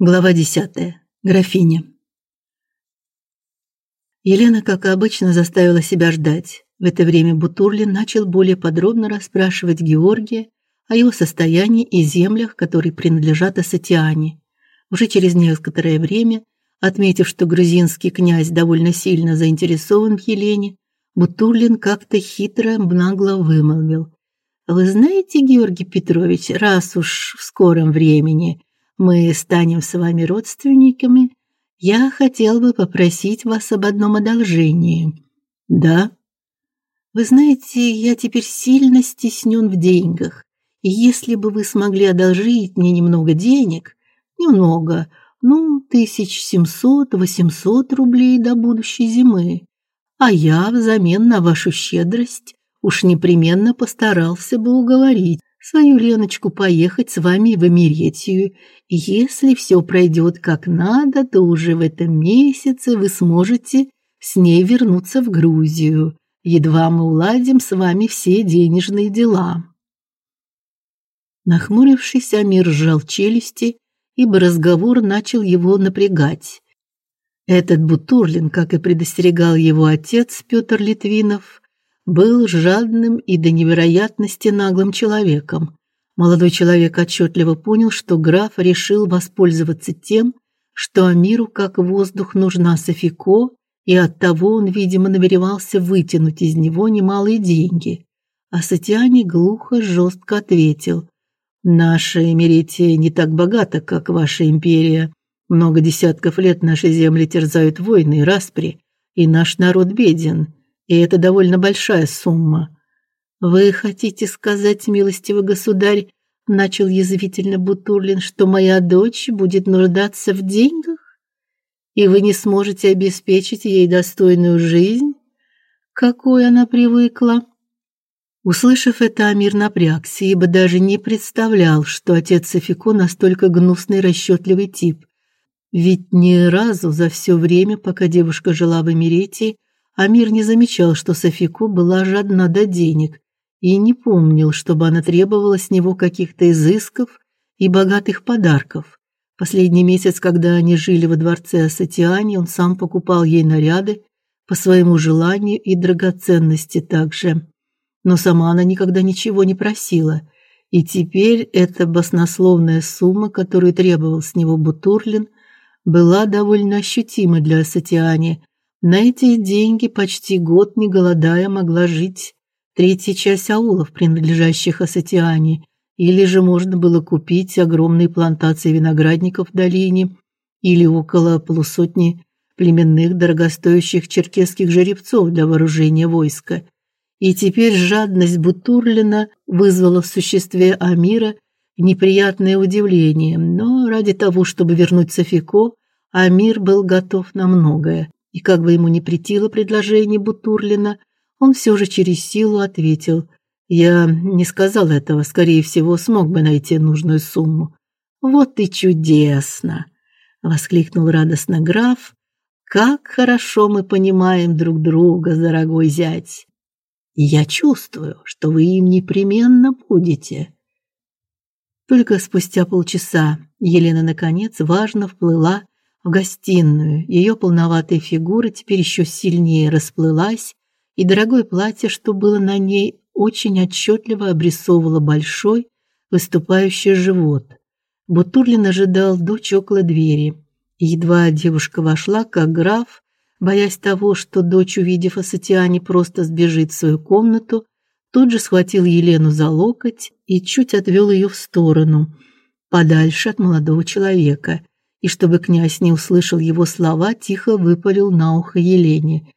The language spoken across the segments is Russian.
Глава 10. Графиня. Елена, как обычно, заставила себя ждать. В это время Бутурлин начал более подробно расспрашивать Георгия о его состоянии и землях, которые принадлежат Асатиане. Уже через некоторое время, отметив, что грузинский князь довольно сильно заинтересован в Елене, Бутурлин как-то хитро нагло вымолвил: "Вы знаете, Георгий Петрович, раз уж в скором времени мы станем с вами родственниками, я хотел бы попросить вас об одном одолжении. Да? Вы знаете, я теперь сильно стеснен в деньгах. И если бы вы смогли одолжить мне немного денег, немного, ну, тысяч семьсот-восемьсот рублей до будущей зимы, а я взамен на вашу щедрость уж непременно постарался бы уговорить свою Леночку поехать с вами в Эмеретию. Если все пройдет как надо, то уже в этом месяце вы сможете с ней вернуться в Грузию. Едва мы уладим с вами все денежные дела. Нахмурившись, Амир сжал челюсти, ибо разговор начал его напрягать. Этот Бутурлин, как и предостерегал его отец Петр Литвинов, был жадным и до невероятности наглым человеком. Молодой человек отчетливо понял, что граф решил воспользоваться тем, что Амиру как воздух нужна Софико, и оттого он, видимо, намеревался вытянуть из него немалые деньги. А Сатиани глухо, жестко ответил: "Наша Эмеретия не так богата, как ваша империя. Много десятков лет наши земли терзают войны и распри, и наш народ беден и это довольно большая сумма. Вы хотите сказать, милостивый государь, начал язвительно Бутурлин, что моя дочь будет нуждаться в деньгах, и вы не сможете обеспечить ей достойную жизнь, какой она привыкла? Услышав это, Амир напрягся, ибо даже не представлял, что отец Софико настолько гнусный и расчетливый тип. Ведь ни разу за все время, пока девушка жила в Эмиретии, Амир не замечал, что Софико была жадна до денег и не помнил, чтобы она требовала с него каких-то изысков и богатых подарков. Последний месяц, когда они жили во дворце Асатиани, он сам покупал ей наряды по своему желанию и драгоценности также. Но сама она никогда ничего не просила. И теперь эта баснословная сумма, которую требовал с него Бутурлин, была довольно ощутима для Асатиани – на эти деньги почти год не голодая могла жить третья часть аулов, принадлежащих Асатиане, или же можно было купить огромные плантации виноградников в долине или около полусотни племенных дорогостоящих черкесских жеребцов для вооружения войска. И теперь жадность Бутурлина вызвала в существе Амира неприятное удивление, но ради того, чтобы вернуть Софико, Амир был готов на многое. И как бы ему ни претило предложение Бутурлина, он все же через силу ответил: "Я не сказал этого, скорее всего, смог бы найти нужную сумму". "Вот и чудесно", воскликнул радостно граф. "Как хорошо мы понимаем друг друга, дорогой зять. Я чувствую, что вы им непременно будете". Только спустя полчаса Елена наконец важно вплыла в гостиную. Ее полноватая фигура теперь еще сильнее расплылась, и дорогое платье, что было на ней, очень отчетливо обрисовывало большой выступающий живот. Бутурлин ожидал дочь около двери. едва девушка вошла, как граф, боясь того, что дочь, увидев Асатиане, просто сбежит в свою комнату, тут же схватил Елену за локоть и чуть отвел ее в сторону, подальше от молодого человека – и чтобы князь не услышал его слова, тихо выпалил на ухо Елене: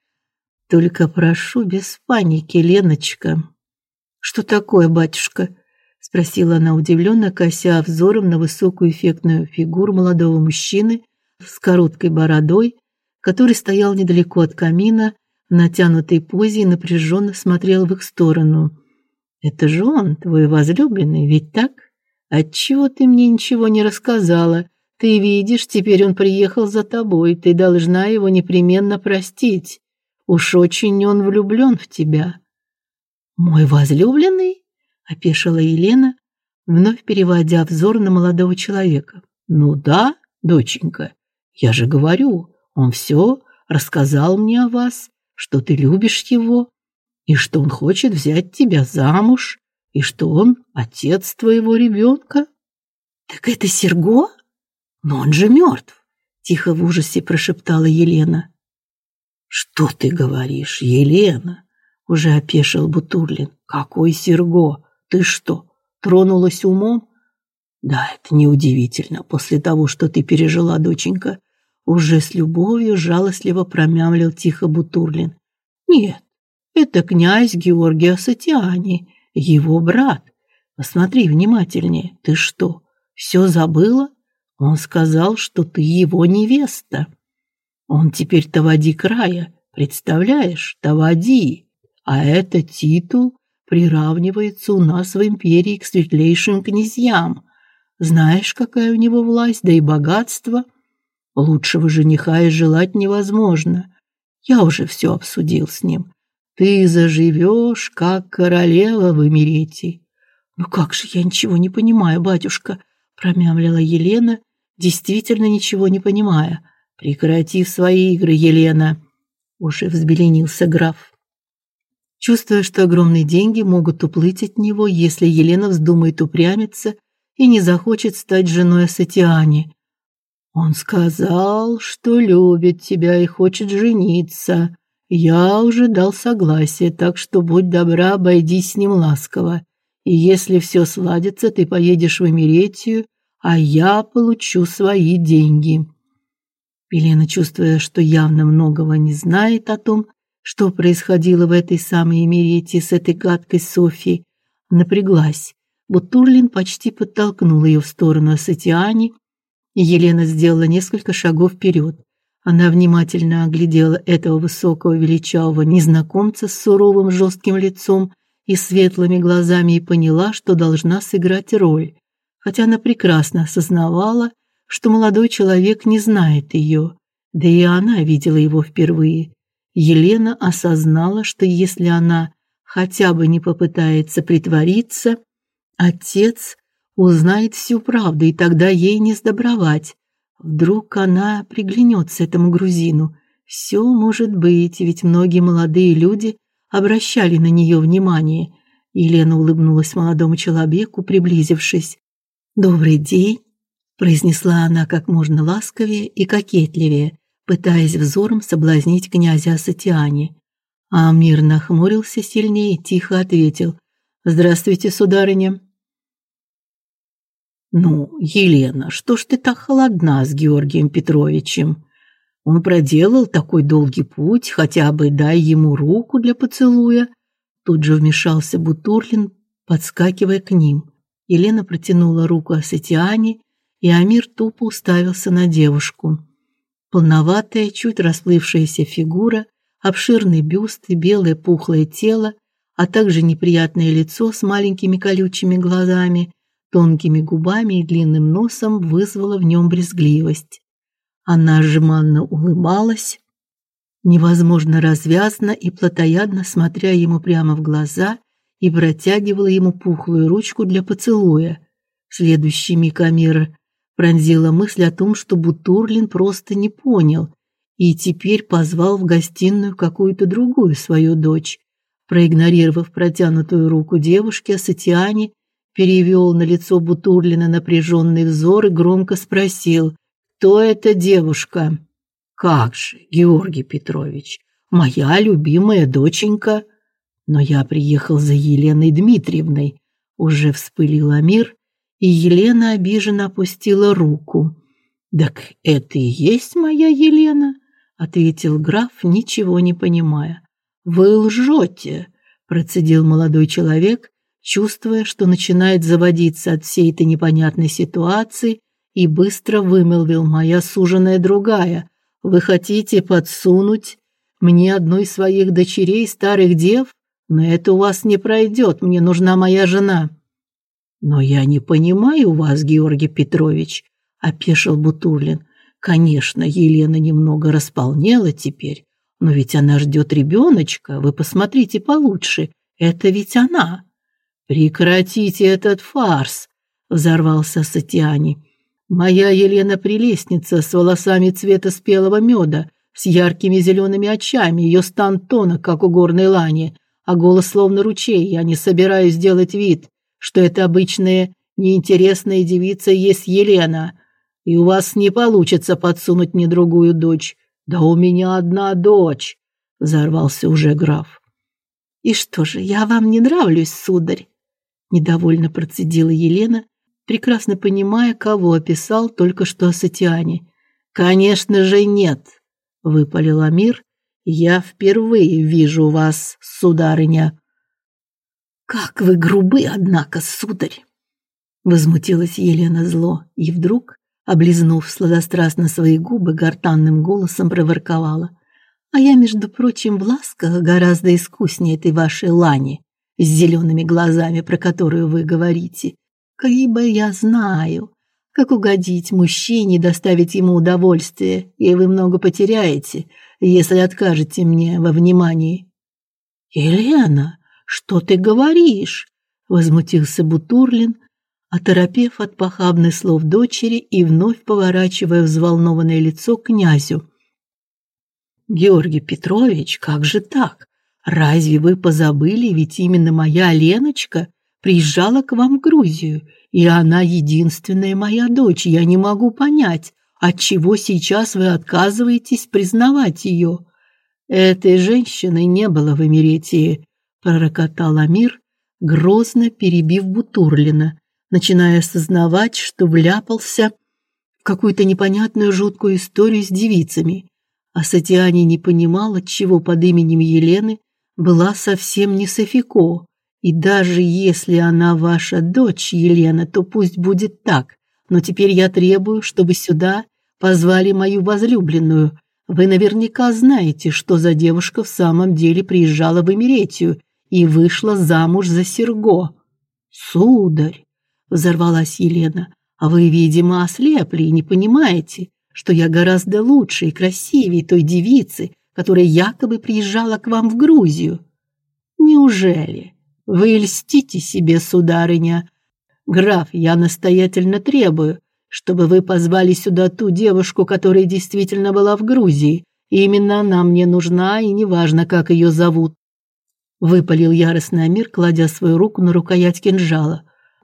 "Только прошу без паники, Леночка". "Что такое, батюшка?" спросила она удивленно, кося взором на высокую эффектную фигуру молодого мужчины с короткой бородой, который стоял недалеко от камина, в натянутой позе и напряженно смотрел в их сторону. "Это же он, твой возлюбленный, ведь так? Отчего ты мне ничего не рассказала?" Ты видишь, теперь он приехал за тобой, ты должна его непременно простить. Уж очень он влюблен в тебя. Мой возлюбленный? опешила Елена, вновь переводя взор на молодого человека. Ну да, Доченька, я же говорю, он все рассказал мне о вас, что ты любишь его, и что он хочет взять тебя замуж, и что он отец твоего ребенка. Так это Серго? Но он же мертв, тихо в ужасе прошептала Елена. Что ты говоришь, Елена? Уже опешил Бутурлин. Какой Серго? Ты что, тронулась умом? Да, это неудивительно после того, что ты пережила, доченька. Уже с любовью жалостливо промямлил тихо Бутурлин. Нет, это князь Георгий Асатиани, его брат. Посмотри внимательнее. Ты что, все забыла? Он сказал, что ты его невеста. Он теперь Тавади края, представляешь? Тавади. А это титул приравнивается у нас в империи к светлейшим князьям. Знаешь, какая у него власть, да и богатство. Лучшего жениха и желать невозможно. Я уже все обсудил с ним. Ты заживешь, как королева в Эмирете. Ну как же я ничего не понимаю, батюшка, промямлила Елена, действительно ничего не понимая. Прекрати свои игры, Елена, уже взбеленился граф. Чувствуя, что огромные деньги могут уплыть от него, если Елена вздумает упрямиться и не захочет стать женой Сатиани. Он сказал, что любит тебя и хочет жениться. Я уже дал согласие, так что будь добра, обойдись с ним ласково. И если все сладится, ты поедешь в Эмеретию, а я получу свои деньги. Елена, чувствуя, что явно многого не знает о том, что происходило в этой самой Эмеретии с этой гадкой Софией, напряглась. Бутурлин почти подтолкнул ее в сторону Сатиани, и Елена сделала несколько шагов вперед. Она внимательно оглядела этого высокого величавого незнакомца с суровым жестким лицом и светлыми глазами и поняла, что должна сыграть роль, хотя она прекрасно осознавала, что молодой человек не знает ее, да и она видела его впервые. Елена осознала, что если она хотя бы не попытается притвориться, отец узнает всю правду, и тогда ей не сдобровать. Вдруг она приглянется этому грузину. Все может быть, ведь многие молодые люди обращали на нее внимание. Елена улыбнулась молодому человеку, приблизившись. "Добрый день", произнесла она как можно ласковее и кокетливее, пытаясь взором соблазнить князя Асатиани. А Амир нахмурился сильнее и тихо ответил: "Здравствуйте, сударыня". Ну, Елена, что ж ты так холодна с Георгием Петровичем? Он проделал такой долгий путь, хотя бы дай ему руку для поцелуя. Тут же вмешался Бутурлин, подскакивая к ним. Елена протянула руку Асатиане, и Амир тупо уставился на девушку. Полноватая, чуть расплывшаяся фигура, обширный бюст и белое пухлое тело, а также неприятное лицо с маленькими колючими глазами тонкими губами и длинным носом вызвала в нем брезгливость. Она жеманно улыбалась, невозможно развязно и плотоядно смотря ему прямо в глаза и протягивала ему пухлую ручку для поцелуя. В следующий миг Амира пронзила мысль о том, что Бутурлин просто не понял и теперь позвал в гостиную какую-то другую свою дочь. Проигнорировав протянутую руку девушки, Асатиани перевел на лицо Бутурлина напряженный взор и громко спросил: "Кто эта девушка?" "Как же, Георгий Петрович, моя любимая доченька. Но я приехал за Еленой Дмитриевной", уже вспылил Амир, и Елена обиженно опустила руку. "Так это и есть моя Елена?" ответил граф, ничего не понимая. "Вы лжете", процедил молодой человек чувствуя, что начинает заводиться от всей этой непонятной ситуации, и быстро вымолвил: "Моя суженая другая. Вы хотите подсунуть мне одной из своих дочерей, старых дев? Но это у вас не пройдет. Мне нужна моя жена". "Но я не понимаю вас, Георгий Петрович", опешил Бутурлин. "Конечно, Елена немного располнела теперь, но ведь она ждет ребеночка. Вы посмотрите получше. Это ведь она". Прекратите этот фарс, взорвался Сатиани. Моя Елена прелестница с волосами цвета спелого меда, с яркими зелеными очами, ее стан тонок, как у горной лани, а голос словно ручей. Я не собираюсь делать вид, что это обычная неинтересная девица есть Елена, и у вас не получится подсунуть мне другую дочь. Да у меня одна дочь, взорвался уже граф. И что же, я вам не нравлюсь, сударь? недовольно процедила Елена, прекрасно понимая, кого описал только что Сатиане. Конечно же, нет, выпалил Амир. Я впервые вижу вас, сударыня. Как вы грубы, однако, сударь, возмутилась Елена зло и вдруг, облизнув сладострастно свои губы, гортанным голосом проворковала: "А я, между прочим, в ласках гораздо искуснее этой вашей Лани с зелеными глазами, про которую вы говорите. Ибо я знаю, как угодить мужчине, доставить ему удовольствие, и вы много потеряете, если откажете мне во внимании". "Елена, что ты говоришь?" возмутился Бутурлин, оторопев от похабных слов дочери и вновь поворачивая взволнованное лицо к князю. Георгий Петрович, как же так? Разве вы позабыли, ведь именно моя Леночка приезжала к вам в Грузию, и она единственная моя дочь. Я не могу понять, от чего сейчас вы отказываетесь признавать ее. Этой женщины не было в Эмиретии, пророкотал Амир, грозно перебив Бутурлина, начиная осознавать, что вляпался в какую-то непонятную жуткую историю с девицами. А Сатиани не понимала, чего под именем Елены была совсем не Софико. И даже если она ваша дочь, Елена, то пусть будет так. Но теперь я требую, чтобы сюда позвали мою возлюбленную. Вы наверняка знаете, что за девушка в самом деле приезжала в Эмеретию и вышла замуж за Серго. Сударь, взорвалась Елена. А вы, видимо, ослепли и не понимаете, что я гораздо лучше и красивее той девицы, которая якобы приезжала к вам в Грузию. Неужели вы льстите себе, сударыня? Граф, я настоятельно требую, чтобы вы позвали сюда ту девушку, которая действительно была в Грузии. И именно она мне нужна, и неважно, как ее зовут. Выпалил яростный Амир, кладя свою руку на рукоять кинжала.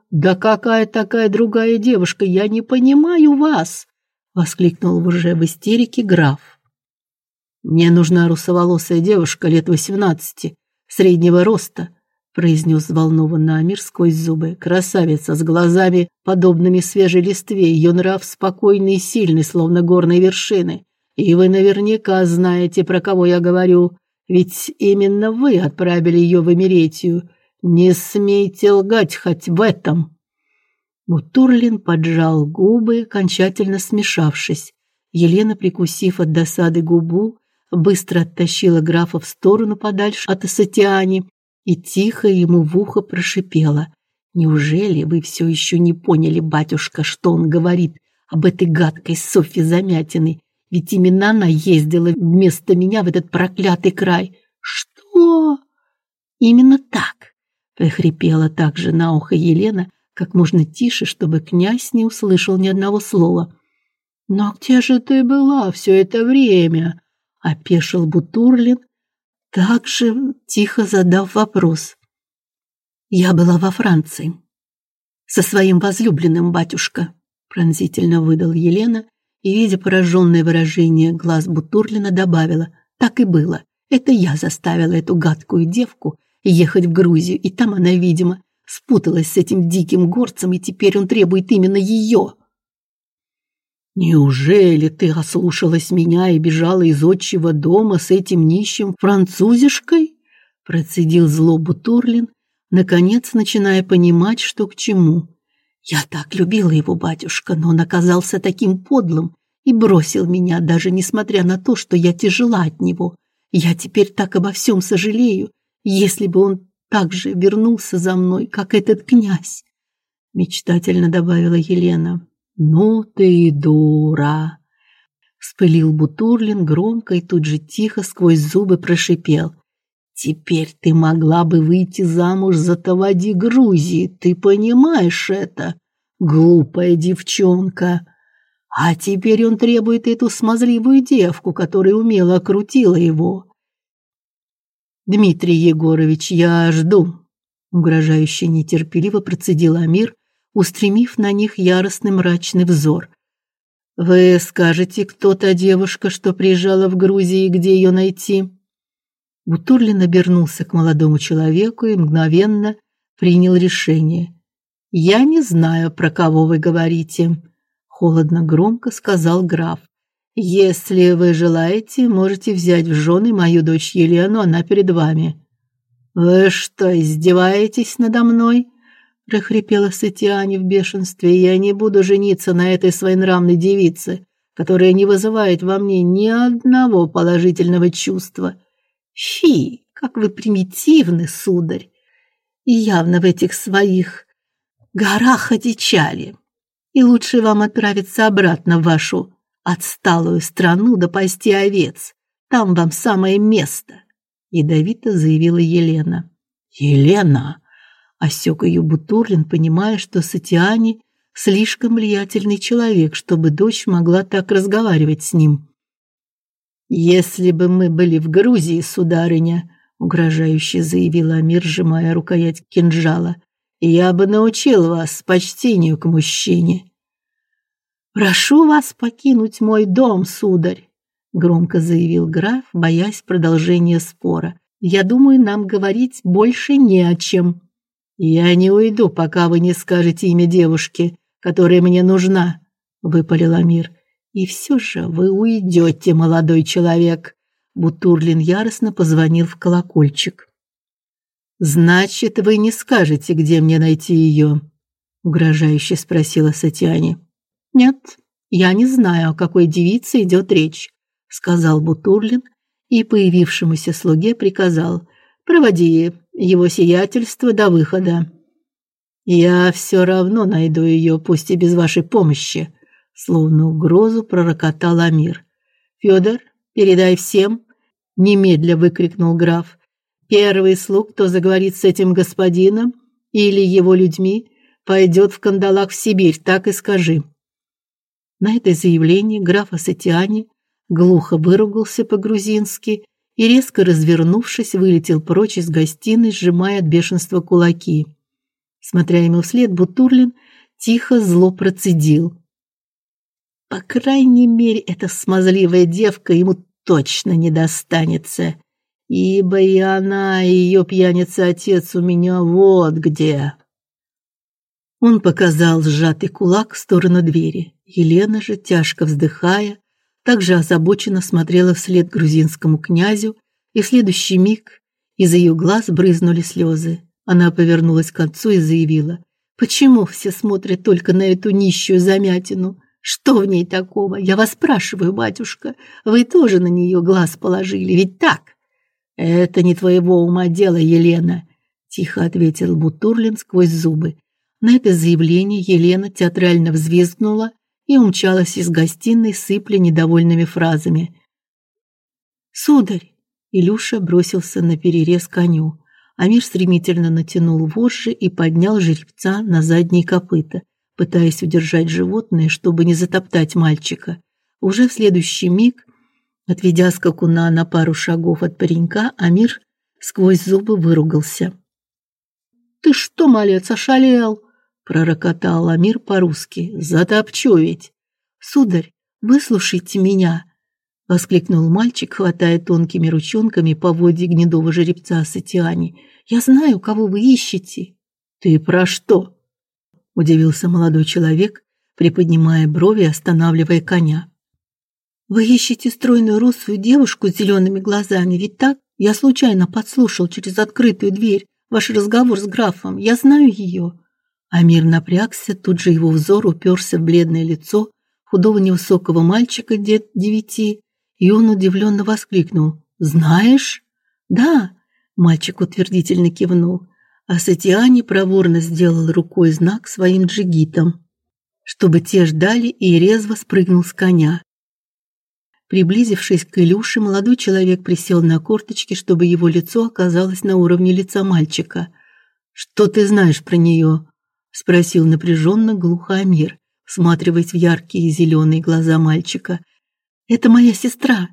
Да какая такая другая девушка, я не понимаю вас, воскликнул уже в истерике граф. Мне нужна русоволосая девушка лет восемнадцати, среднего роста, произнес взволнованно Амир сквозь зубы. Красавица с глазами, подобными свежей листве, ее нрав спокойный и сильный, словно горные вершины. И вы наверняка знаете, про кого я говорю, ведь именно вы отправили ее в Эмеретию. Не смейте лгать хоть в этом. Мутурлин поджал губы, окончательно смешавшись. Елена, прикусив от досады губу, быстро оттащила графа в сторону подальше от Асатиани и тихо ему в ухо прошипела: "Неужели вы все еще не поняли, батюшка, что он говорит об этой гадкой Софье Замятиной? Ведь именно она ездила вместо меня в этот проклятый край". "Что?" "Именно так прохрипела также на ухо Елена, как можно тише, чтобы князь не услышал ни одного слова. Но где же ты была все это время? опешил Бутурлин, также тихо задав вопрос. Я была во Франции со своим возлюбленным, батюшка, пронзительно выдал Елена и, видя пораженное выражение глаз Бутурлина, добавила: так и было. Это я заставила эту гадкую девку ехать в Грузию, и там она, видимо, спуталась с этим диким горцем, и теперь он требует именно ее. Неужели ты ослушалась меня и бежала из отчего дома с этим нищим французишкой? процедил зло Бутурлин, наконец начиная понимать, что к чему. Я так любила его, батюшка, но он оказался таким подлым и бросил меня, даже несмотря на то, что я тяжела от него. Я теперь так обо всем сожалею если бы он так же вернулся за мной, как этот князь, мечтательно добавила Елена. Ну ты дура, вспылил Бутурлин громко и тут же тихо сквозь зубы прошипел: Теперь ты могла бы выйти замуж за Тавади Грузии, ты понимаешь это, глупая девчонка. А теперь он требует эту смазливую девку, которая умело окрутила его. Дмитрий Егорович, я жду, угрожающе нетерпеливо процедил Амир, устремив на них яростный мрачный взор. Вы скажете, кто та девушка, что приезжала в Грузию, где ее найти? Бутурлин обернулся к молодому человеку и мгновенно принял решение. Я не знаю, про кого вы говорите, холодно громко сказал граф. Если вы желаете, можете взять в жены мою дочь Елену, она перед вами. Вы что, издеваетесь надо мной? Прохрипела Сатиане в бешенстве. Я не буду жениться на этой своенравной девице, которая не вызывает во мне ни одного положительного чувства. Фи, как вы примитивны, сударь. И явно в этих своих горах одичали. И лучше вам отправиться обратно в вашу отсталую страну до пасти овец. Там вам самое место, ядовито заявила Елена. Елена, осек ее Бутурлин, понимая, что Сатиани слишком влиятельный человек, чтобы дочь могла так разговаривать с ним. Если бы мы были в Грузии, сударыня, угрожающе заявила Амир, сжимая рукоять кинжала, я бы научил вас почтению к мужчине. Прошу вас покинуть мой дом, сударь, громко заявил граф, боясь продолжения спора. Я думаю, нам говорить больше не о чем. Я не уйду, пока вы не скажете имя девушки, которая мне нужна, выпалил Амир. И все же вы уйдете, молодой человек. Бутурлин яростно позвонил в колокольчик. Значит, вы не скажете, где мне найти ее? угрожающе спросила Сатяни. Нет, я не знаю, о какой девице идет речь, сказал Бутурлин и появившемуся слуге приказал: "Проводи его сиятельство до выхода. Я все равно найду ее, пусть и без вашей помощи", словно угрозу пророкотал Амир. "Федор, передай всем", немедля выкрикнул граф. "Первый слуг, кто заговорит с этим господином или его людьми, пойдет в кандалах в Сибирь, так и скажи". На это заявление граф Асатиани глухо выругался по-грузински и резко развернувшись, вылетел прочь из гостиной, сжимая от бешенства кулаки. Смотря ему вслед, Бутурлин тихо зло процедил: "По крайней мере, эта смазливая девка ему точно не достанется, ибо и она, и ее пьяница отец у меня вот где". Он показал сжатый кулак в сторону двери. Елена же, тяжко вздыхая, также озабоченно смотрела вслед грузинскому князю, и в следующий миг из ее глаз брызнули слезы. Она повернулась к отцу и заявила: "Почему все смотрят только на эту нищую замятину? Что в ней такого? Я вас спрашиваю, батюшка, вы тоже на нее глаз положили, ведь так?" "Это не твоего ума дело, Елена", тихо ответил Бутурлин сквозь зубы. На это заявление Елена театрально взвизгнула и умчалась из гостиной, сыпля недовольными фразами. "Сударь!" Илюша бросился на перерез коню. Амир стремительно натянул вожжи и поднял жеребца на задние копыта, пытаясь удержать животное, чтобы не затоптать мальчика. Уже в следующий миг, отведя скакуна на пару шагов от паренька, Амир сквозь зубы выругался. "Ты что, малец, ошалел?" Пророкотал Амир по-русски. Затопчу ведь. Сударь, выслушайте меня, воскликнул мальчик, хватая тонкими ручонками поводья гнедого жеребца Сатиани. Я знаю, кого вы ищете. Ты про что? удивился молодой человек, приподнимая брови останавливая коня. Вы ищете стройную русую девушку с зелеными глазами, ведь так? Я случайно подслушал через открытую дверь ваш разговор с графом. Я знаю ее. Амир напрягся, тут же его взор уперся в бледное лицо худого невысокого мальчика лет девяти, и он удивленно воскликнул: "Знаешь?" "Да", мальчик утвердительно кивнул. А Сатиани проворно сделал рукой знак своим джигитам, чтобы те ждали, и резво спрыгнул с коня. Приблизившись к Илюше, молодой человек присел на корточки, чтобы его лицо оказалось на уровне лица мальчика. "Что ты знаешь про нее?» Спросил напряженно глухо Амир, всматриваясь в яркие зеленые глаза мальчика. Это моя сестра,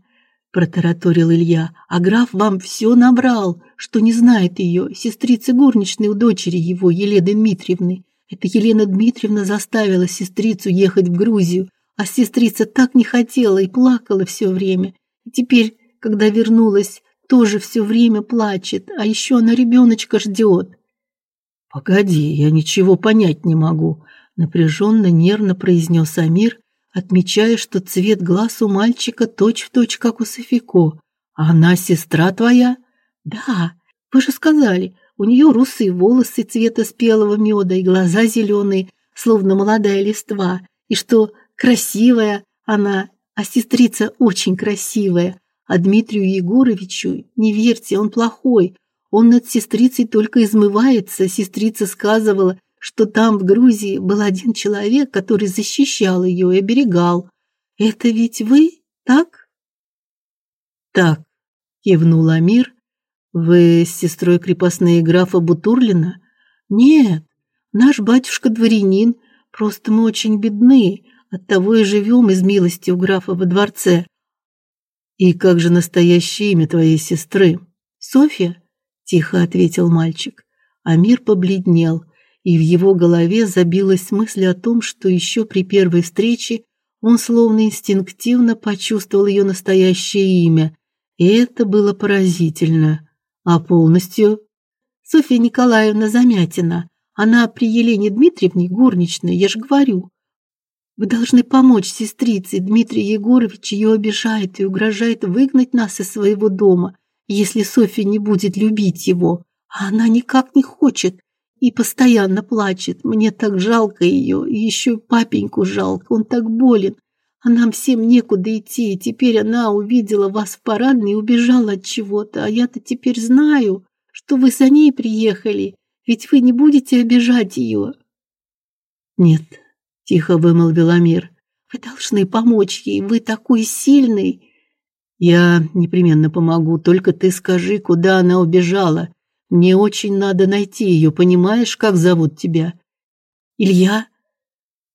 протараторил Илья. А граф вам все набрал, что не знает ее, сестрицы горничной у дочери его Елены Дмитриевны. Это Елена Дмитриевна заставила сестрицу ехать в Грузию, а сестрица так не хотела и плакала все время. И теперь, когда вернулась, тоже все время плачет, а еще она ребеночка ждет. Погоди, я ничего понять не могу, напряженно, нервно произнес Амир, отмечая, что цвет глаз у мальчика точь-в-точь как у Софико. А она сестра твоя? Да, вы же сказали, у нее русые волосы цвета спелого меда и глаза зеленые, словно молодая листва, и что красивая она, а сестрица очень красивая. А Дмитрию Егоровичу не верьте, он плохой. Он над сестрицей только измывается. Сестрица сказывала, что там в Грузии был один человек, который защищал ее и оберегал. Это ведь вы, так? Так, кивнул Амир, вы с сестрой крепостной графа Бутурлина? Нет, наш батюшка дворянин, просто мы очень бедны, оттого и живем из милости у графа во дворце. И как же настоящее имя твоей сестры? Софья, тихо ответил мальчик. Амир побледнел, и в его голове забилась мысль о том, что еще при первой встрече он словно инстинктивно почувствовал ее настоящее имя, и это было поразительно. А полностью Софья Николаевна Замятина. Она при Елене Дмитриевне горничная, я же говорю. Вы должны помочь сестрице. Дмитрий Егорович ее обижает и угрожает выгнать нас из своего дома, если Софья не будет любить его. А она никак не хочет и постоянно плачет. Мне так жалко ее, и еще папеньку жалко, он так болен. А нам всем некуда идти, и теперь она увидела вас в парадной и убежала от чего-то. А я-то теперь знаю, что вы за ней приехали, ведь вы не будете обижать ее. Нет, тихо вымолвил Амир. Вы должны помочь ей, вы такой сильный. Я непременно помогу, только ты скажи, куда она убежала. Мне очень надо найти ее, понимаешь, как зовут тебя? Илья.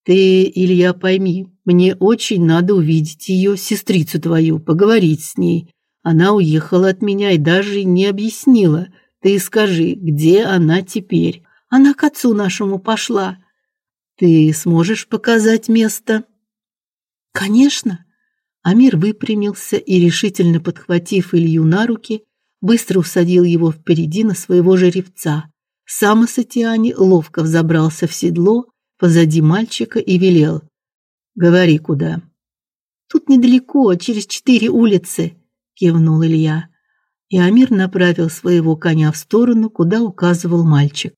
Ты, Илья, пойми, мне очень надо увидеть ее, сестрицу твою, поговорить с ней. Она уехала от меня и даже не объяснила. Ты скажи, где она теперь? Она к отцу нашему пошла. Ты сможешь показать место? Конечно. Амир выпрямился и решительно подхватив Илью на руки, быстро усадил его впереди на своего жеребца. Сам Асатиани ловко взобрался в седло позади мальчика и велел: Говори куда. Тут недалеко, через четыре улицы, кивнул Илья. И Амир направил своего коня в сторону, куда указывал мальчик.